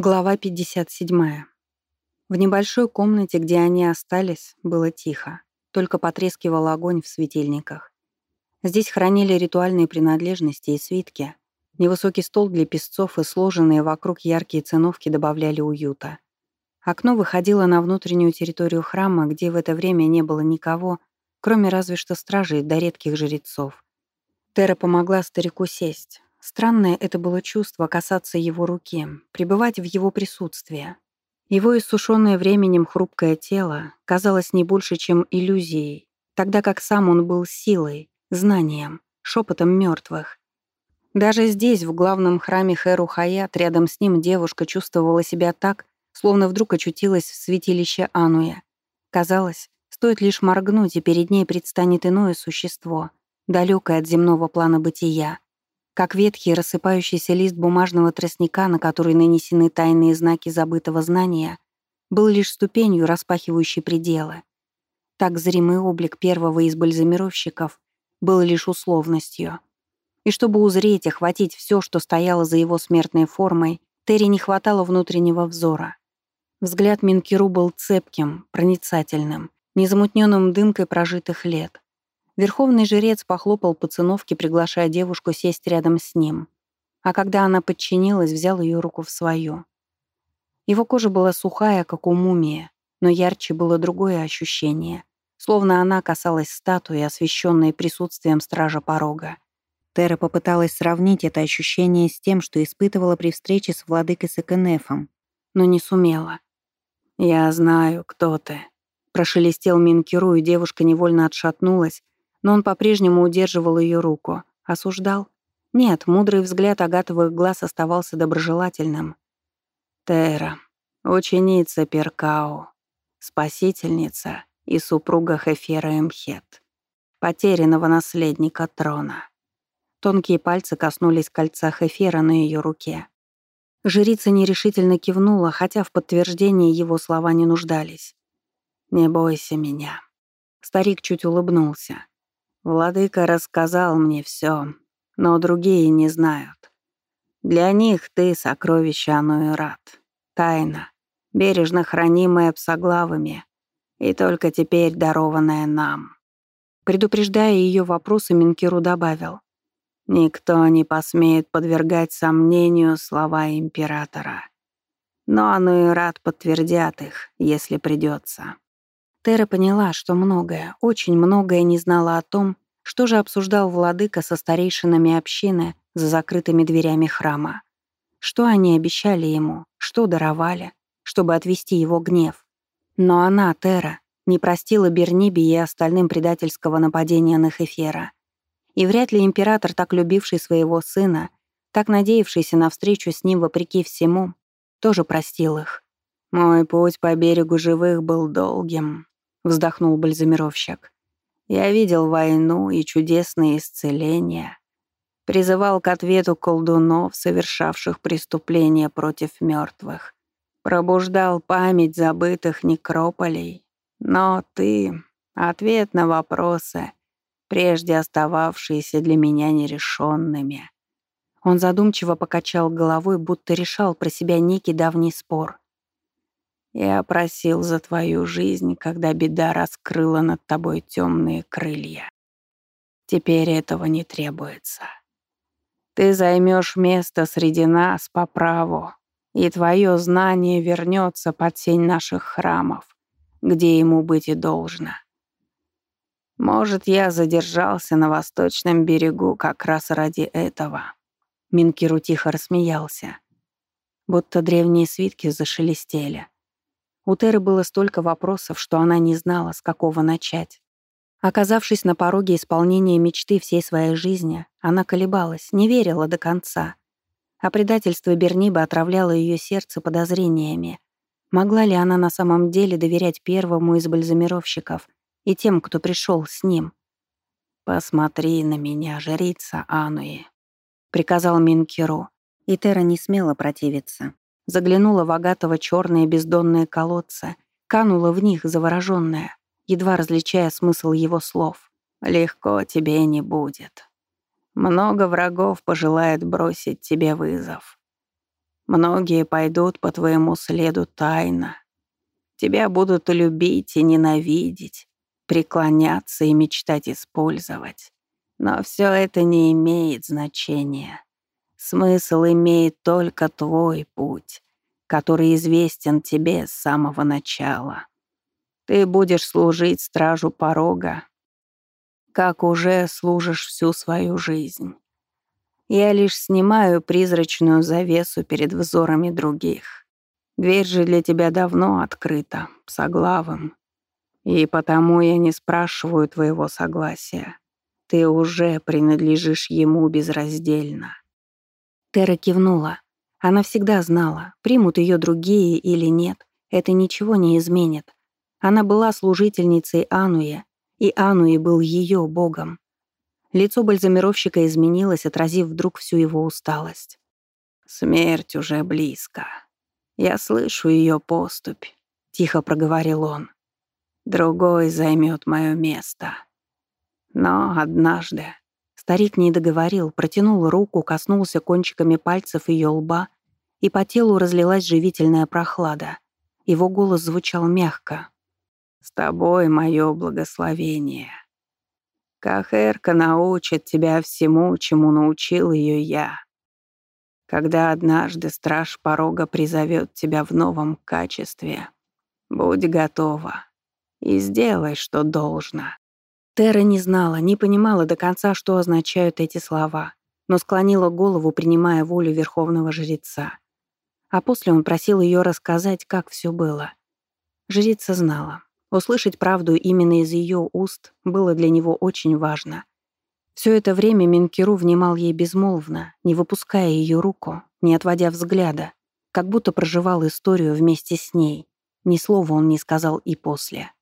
Глава 57. В небольшой комнате, где они остались, было тихо. Только потрескивал огонь в светильниках. Здесь хранили ритуальные принадлежности и свитки. Невысокий стол для песцов и сложенные вокруг яркие циновки добавляли уюта. Окно выходило на внутреннюю территорию храма, где в это время не было никого, кроме разве что стражей да редких жрецов. Тера помогла старику сесть. Странное это было чувство касаться его руки, пребывать в его присутствии. Его иссушенное временем хрупкое тело казалось не больше, чем иллюзией, тогда как сам он был силой, знанием, шепотом мертвых. Даже здесь, в главном храме Хэру Хаят, рядом с ним девушка чувствовала себя так, словно вдруг очутилась в святилище Ануя. Казалось, стоит лишь моргнуть, и перед ней предстанет иное существо, далекое от земного плана бытия, как ветхий рассыпающийся лист бумажного тростника, на который нанесены тайные знаки забытого знания, был лишь ступенью, распахивающей пределы. Так зримый облик первого из бальзамировщиков был лишь условностью. И чтобы узреть, охватить все, что стояло за его смертной формой, Терри не хватало внутреннего взора. Взгляд Минкиру был цепким, проницательным, незамутненным дымкой прожитых лет. Верховный жрец похлопал по циновке, приглашая девушку сесть рядом с ним. А когда она подчинилась, взял ее руку в свою. Его кожа была сухая, как у мумии, но ярче было другое ощущение, словно она касалась статуи, освещенной присутствием стража порога. Тера попыталась сравнить это ощущение с тем, что испытывала при встрече с владыкой Сакенефом, но не сумела. «Я знаю, кто ты», — прошелестел Минкиру, и девушка невольно отшатнулась, но он по-прежнему удерживал ее руку. Осуждал? Нет, мудрый взгляд агатовых глаз оставался доброжелательным. Тера, ученица Перкао, спасительница и супруга Хефера Эмхет, потерянного наследника трона. Тонкие пальцы коснулись кольца Хефера на ее руке. Жрица нерешительно кивнула, хотя в подтверждении его слова не нуждались. «Не бойся меня». Старик чуть улыбнулся. Владыка рассказал мне все, но другие не знают. Для них ты — сокровище Ануэрат, тайна, бережно хранимая псоглавами и только теперь дарованная нам. Предупреждая ее вопросы, Минкиру добавил. Никто не посмеет подвергать сомнению слова императора. Но Ануэрат подтвердят их, если придется. Тера поняла, что многое, очень многое не знала о том, что же обсуждал владыка со старейшинами общины за закрытыми дверями храма. Что они обещали ему, что даровали, чтобы отвести его гнев. Но она, Тера, не простила Бернибе и остальным предательского нападения на Хефера. И вряд ли император, так любивший своего сына, так надеявшийся на встречу с ним вопреки всему, тоже простил их. «Мой путь по берегу живых был долгим», — вздохнул бальзамировщик. «Я видел войну и чудесные исцеления. Призывал к ответу колдунов, совершавших преступления против мертвых. Пробуждал память забытых некрополей. Но ты — ответ на вопросы, прежде остававшиеся для меня нерешенными». Он задумчиво покачал головой, будто решал про себя некий давний спор. Я просил за твою жизнь, когда беда раскрыла над тобой темные крылья. Теперь этого не требуется. Ты займешь место среди нас по праву, и твое знание вернется под сень наших храмов, где ему быть и должно. Может, я задержался на восточном берегу как раз ради этого. Минкиру тихо рассмеялся, будто древние свитки зашелестели. У Теры было столько вопросов, что она не знала, с какого начать. Оказавшись на пороге исполнения мечты всей своей жизни, она колебалась, не верила до конца. А предательство Берниба отравляло ее сердце подозрениями. Могла ли она на самом деле доверять первому из бальзамировщиков и тем, кто пришел с ним? «Посмотри на меня, жрица Ануи», — приказал Минкиру, и Тера не смела противиться заглянула в агатово черные бездонные колодцы, канула в них завороженная, едва различая смысл его слов. «Легко тебе не будет. Много врагов пожелает бросить тебе вызов. Многие пойдут по твоему следу тайно. Тебя будут любить и ненавидеть, преклоняться и мечтать использовать. Но все это не имеет значения. Смысл имеет только твой путь, который известен тебе с самого начала. Ты будешь служить стражу порога, как уже служишь всю свою жизнь. Я лишь снимаю призрачную завесу перед взорами других. Дверь же для тебя давно открыта, соглавым. И потому я не спрашиваю твоего согласия. Ты уже принадлежишь ему безраздельно». Тера кивнула. Она всегда знала, примут ее другие или нет, это ничего не изменит. Она была служительницей Ануя, и Ануи был ее богом. Лицо бальзамировщика изменилось, отразив вдруг всю его усталость. «Смерть уже близко. Я слышу ее поступь», — тихо проговорил он. «Другой займет мое место. Но однажды...» Старик не договорил, протянул руку, коснулся кончиками пальцев ее лба, и по телу разлилась живительная прохлада. Его голос звучал мягко, с тобой мое благословение. Кахерка научит тебя всему, чему научил ее я. Когда однажды страж порога призовет тебя в новом качестве, будь готова и сделай, что должно». Тера не знала, не понимала до конца, что означают эти слова, но склонила голову, принимая волю верховного жреца. А после он просил ее рассказать, как все было. Жрица знала. Услышать правду именно из ее уст было для него очень важно. Все это время Минкиру внимал ей безмолвно, не выпуская ее руку, не отводя взгляда, как будто проживал историю вместе с ней. Ни слова он не сказал и после.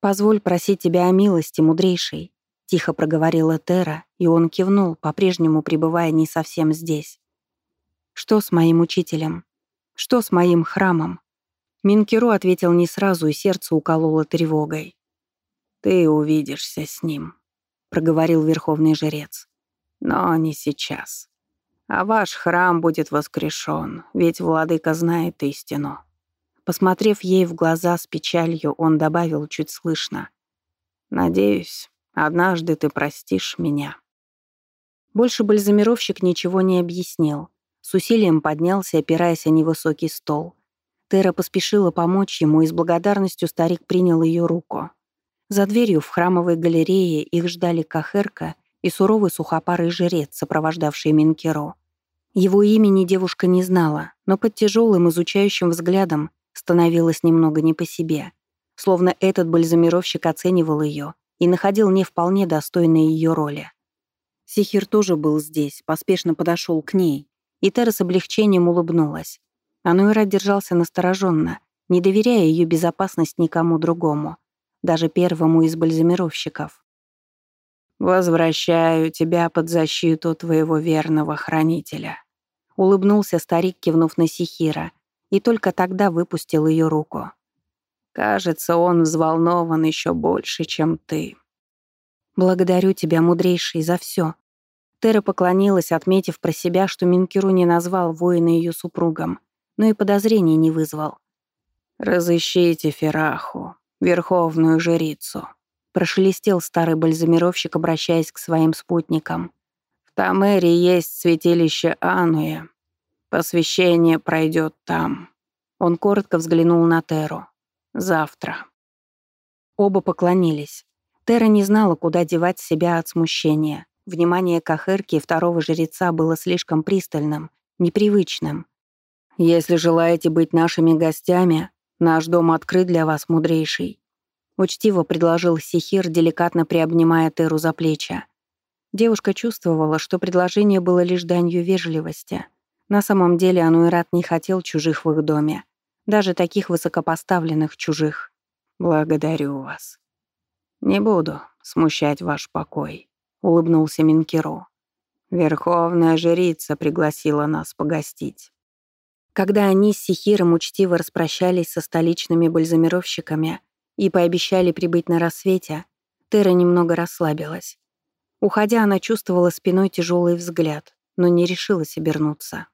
«Позволь просить тебя о милости, мудрейший», — тихо проговорила Тера, и он кивнул, по-прежнему пребывая не совсем здесь. «Что с моим учителем? Что с моим храмом?» Минкиру ответил не сразу, и сердце укололо тревогой. «Ты увидишься с ним», — проговорил верховный жрец. «Но не сейчас. А ваш храм будет воскрешен, ведь владыка знает истину». Посмотрев ей в глаза с печалью, он добавил чуть слышно. «Надеюсь, однажды ты простишь меня». Больше бальзамировщик ничего не объяснил. С усилием поднялся, опираясь о невысокий стол. Тера поспешила помочь ему, и с благодарностью старик принял ее руку. За дверью в храмовой галерее их ждали Кахерка и суровый сухопарый жрец, сопровождавший Минкеро. Его имени девушка не знала, но под тяжелым изучающим взглядом становилось немного не по себе. Словно этот бальзамировщик оценивал ее и находил не вполне достойной ее роли. Сихир тоже был здесь, поспешно подошел к ней, и Тера с облегчением улыбнулась. Ануэра держался настороженно, не доверяя ее безопасность никому другому, даже первому из бальзамировщиков. «Возвращаю тебя под защиту твоего верного хранителя», — улыбнулся старик, кивнув на Сихира, и только тогда выпустил ее руку. «Кажется, он взволнован еще больше, чем ты». «Благодарю тебя, мудрейший, за все. Тера поклонилась, отметив про себя, что Минкиру не назвал воина ее супругом но и подозрений не вызвал. «Разыщите Фераху, верховную жрицу», — прошелестел старый бальзамировщик, обращаясь к своим спутникам. «В Тамере есть святилище Ануя. Посвящение пройдет там». Он коротко взглянул на Теру. «Завтра». Оба поклонились. Тера не знала, куда девать себя от смущения. Внимание Кахырки и второго жреца было слишком пристальным, непривычным. Если желаете быть нашими гостями, наш дом открыт для вас, мудрейший». Учтиво предложил Сихир, деликатно приобнимая Теру за плечи. Девушка чувствовала, что предложение было лишь данью вежливости. На самом деле Ануэрат не хотел чужих в их доме. Даже таких высокопоставленных чужих. «Благодарю вас. Не буду смущать ваш покой», — улыбнулся Минкиро. «Верховная жрица пригласила нас погостить». Когда они с Сихиром учтиво распрощались со столичными бальзамировщиками и пообещали прибыть на рассвете, Тера немного расслабилась. Уходя, она чувствовала спиной тяжелый взгляд, но не решилась обернуться.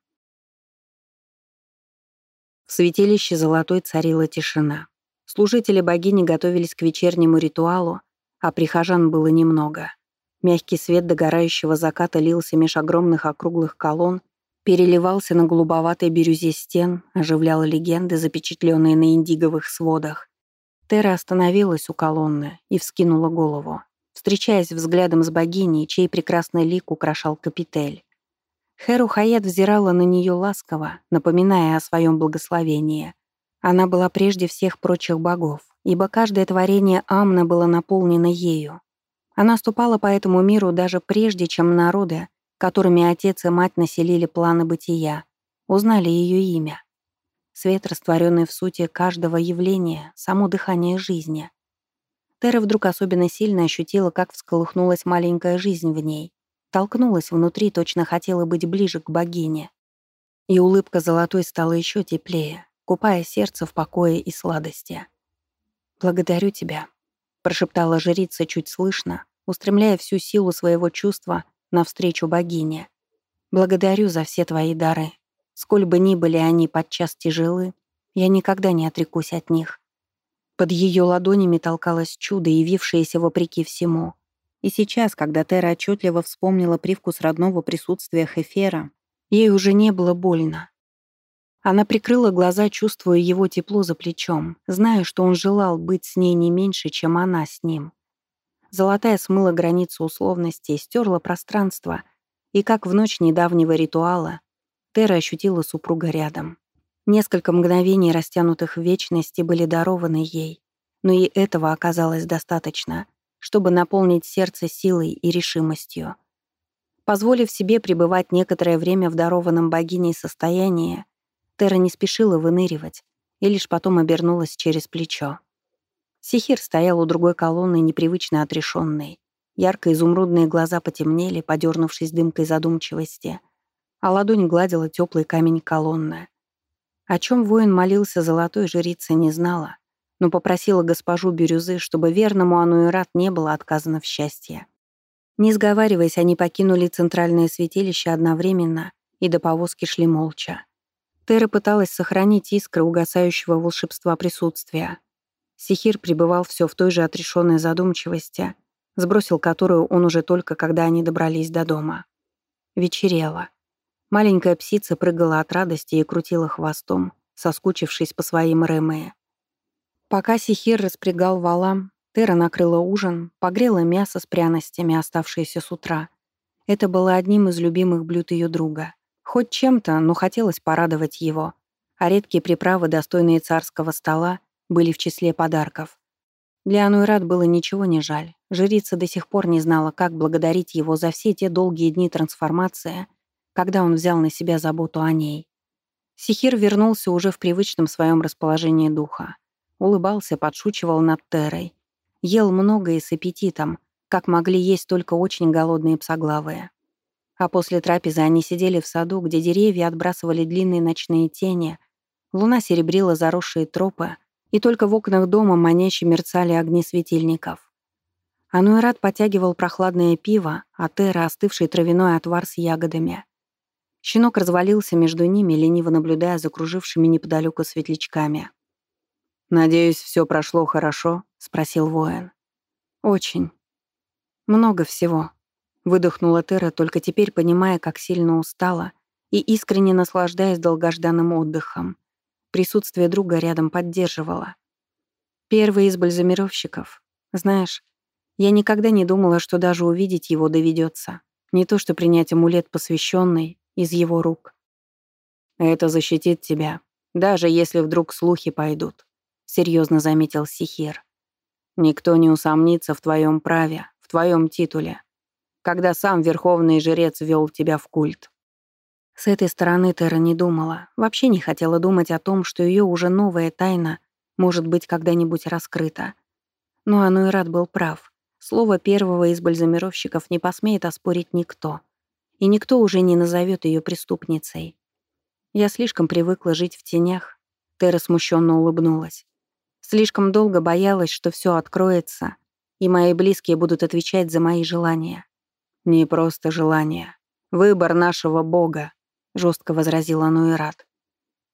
В святилище Золотой царила тишина. Служители богини готовились к вечернему ритуалу, а прихожан было немного. Мягкий свет догорающего заката лился меж огромных округлых колонн, переливался на голубоватой бирюзе стен, оживлял легенды, запечатленные на индиговых сводах. Тера остановилась у колонны и вскинула голову, встречаясь взглядом с богиней, чей прекрасный лик украшал капитель. Херу Хаят взирала на нее ласково, напоминая о своем благословении. Она была прежде всех прочих богов, ибо каждое творение Амна было наполнено ею. Она ступала по этому миру даже прежде, чем народы, которыми отец и мать населили планы бытия, узнали ее имя. Свет, растворенный в сути каждого явления, само дыхание жизни. Тера вдруг особенно сильно ощутила, как всколыхнулась маленькая жизнь в ней. Толкнулась внутри, точно хотела быть ближе к богине. И улыбка золотой стала еще теплее, купая сердце в покое и сладости. «Благодарю тебя», — прошептала жрица чуть слышно, устремляя всю силу своего чувства навстречу богине. «Благодарю за все твои дары. Сколь бы ни были они подчас тяжелы, я никогда не отрекусь от них». Под ее ладонями толкалось чудо, явившееся вопреки всему. И сейчас, когда Тера отчетливо вспомнила привкус родного присутствия Хефера, ей уже не было больно. Она прикрыла глаза, чувствуя его тепло за плечом, зная, что он желал быть с ней не меньше, чем она с ним. Золотая смыла границу условностей, стерла пространство, и как в ночь недавнего ритуала, Тера ощутила супруга рядом. Несколько мгновений, растянутых в вечности, были дарованы ей, но и этого оказалось достаточно, чтобы наполнить сердце силой и решимостью. Позволив себе пребывать некоторое время в дарованном богиней состоянии, Тера не спешила выныривать и лишь потом обернулась через плечо. Сихир стоял у другой колонны, непривычно отрешенный. Ярко-изумрудные глаза потемнели, подернувшись дымкой задумчивости, а ладонь гладила теплый камень колонны. О чем воин молился золотой жрица не знала, но попросила госпожу Бирюзы, чтобы верному Ануэрат не было отказано в счастье. Не сговариваясь, они покинули центральное святилище одновременно и до повозки шли молча. Тера пыталась сохранить искры угасающего волшебства присутствия. Сихир пребывал все в той же отрешенной задумчивости, сбросил которую он уже только, когда они добрались до дома. Вечерело. Маленькая псица прыгала от радости и крутила хвостом, соскучившись по своим Рэмэе. Пока Сихир распрягал валам, Тера накрыла ужин, погрела мясо с пряностями, оставшееся с утра. Это было одним из любимых блюд ее друга. Хоть чем-то, но хотелось порадовать его. А редкие приправы, достойные царского стола, были в числе подарков. Для Ануэрат было ничего не жаль. Жрица до сих пор не знала, как благодарить его за все те долгие дни трансформации, когда он взял на себя заботу о ней. Сихир вернулся уже в привычном своем расположении духа. Улыбался, подшучивал над Терой. Ел много и с аппетитом, как могли есть только очень голодные псоглавые. А после трапезы они сидели в саду, где деревья отбрасывали длинные ночные тени, луна серебрила заросшие тропы, и только в окнах дома маняще мерцали огни светильников. Ануэрат потягивал прохладное пиво, а Тера — остывший травяной отвар с ягодами. Щенок развалился между ними, лениво наблюдая за кружившими неподалеку светлячками. «Надеюсь, все прошло хорошо?» — спросил воин. «Очень. Много всего», Выдохнула Тера, только теперь понимая, как сильно устала, и искренне наслаждаясь долгожданным отдыхом. Присутствие друга рядом поддерживало. Первый из бальзамировщиков. Знаешь, я никогда не думала, что даже увидеть его доведется. Не то, что принять амулет, посвященный, из его рук. «Это защитит тебя, даже если вдруг слухи пойдут», — серьезно заметил Сихир. «Никто не усомнится в твоем праве, в твоем титуле когда сам верховный жрец вел тебя в культ. С этой стороны Тера не думала, вообще не хотела думать о том, что ее уже новая тайна может быть когда-нибудь раскрыта. Но Ануэрат был прав. Слово первого из бальзамировщиков не посмеет оспорить никто. И никто уже не назовет ее преступницей. Я слишком привыкла жить в тенях. Тера смущенно улыбнулась. Слишком долго боялась, что все откроется, и мои близкие будут отвечать за мои желания. «Не просто желание. Выбор нашего Бога», — жестко возразил Ануэрат.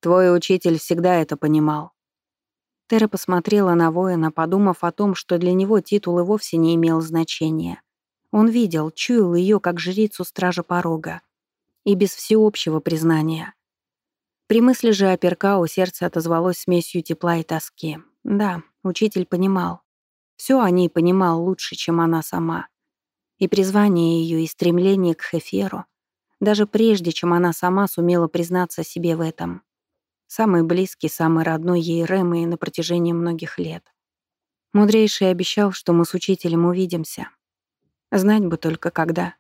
Твой учитель всегда это понимал». Тера посмотрела на воина, подумав о том, что для него титул и вовсе не имел значения. Он видел, чуял ее как жрицу стража порога. И без всеобщего признания. При мысли же о Перкау сердце отозвалось смесью тепла и тоски. Да, учитель понимал. Все о ней понимал лучше, чем она сама. И призвание ее, и стремление к Хеферу, даже прежде, чем она сама сумела признаться себе в этом. Самый близкий, самый родной ей Рэмы на протяжении многих лет. Мудрейший обещал, что мы с учителем увидимся. Знать бы только когда.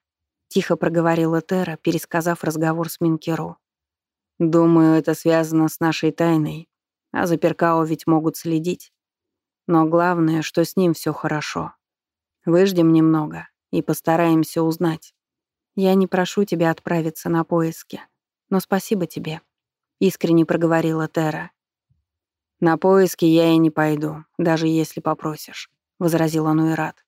Тихо проговорила Тера, пересказав разговор с Минкеру. Думаю, это связано с нашей тайной. А за Перкао ведь могут следить. Но главное, что с ним все хорошо. Выждем немного и постараемся узнать. Я не прошу тебя отправиться на поиски, но спасибо тебе, искренне проговорила Тера. На поиски я и не пойду, даже если попросишь, возразил Ануират.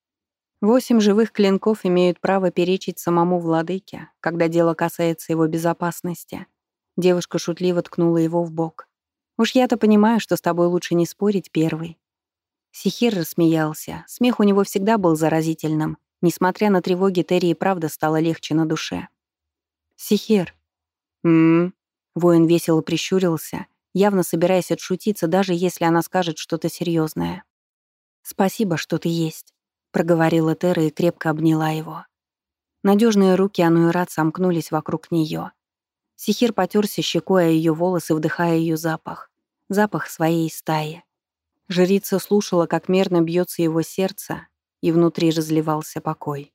Восемь живых клинков имеют право перечить самому владыке, когда дело касается его безопасности. Девушка шутливо ткнула его в бок. «Уж я-то понимаю, что с тобой лучше не спорить первый». Сихир рассмеялся. Смех у него всегда был заразительным. Несмотря на тревоги, Терри и правда стало легче на душе. «Сихир». «М-м-м». Воин весело прищурился, явно собираясь отшутиться, даже если она скажет что-то серьезное. «Спасибо, что ты есть», — проговорила Терра и крепко обняла его. Надежные руки Ануэрат сомкнулись вокруг нее. Сихир потерся щекой о ее волосы, вдыхая ее запах. Запах своей стаи. Жрица слушала, как мерно бьется его сердце, и внутри разливался покой.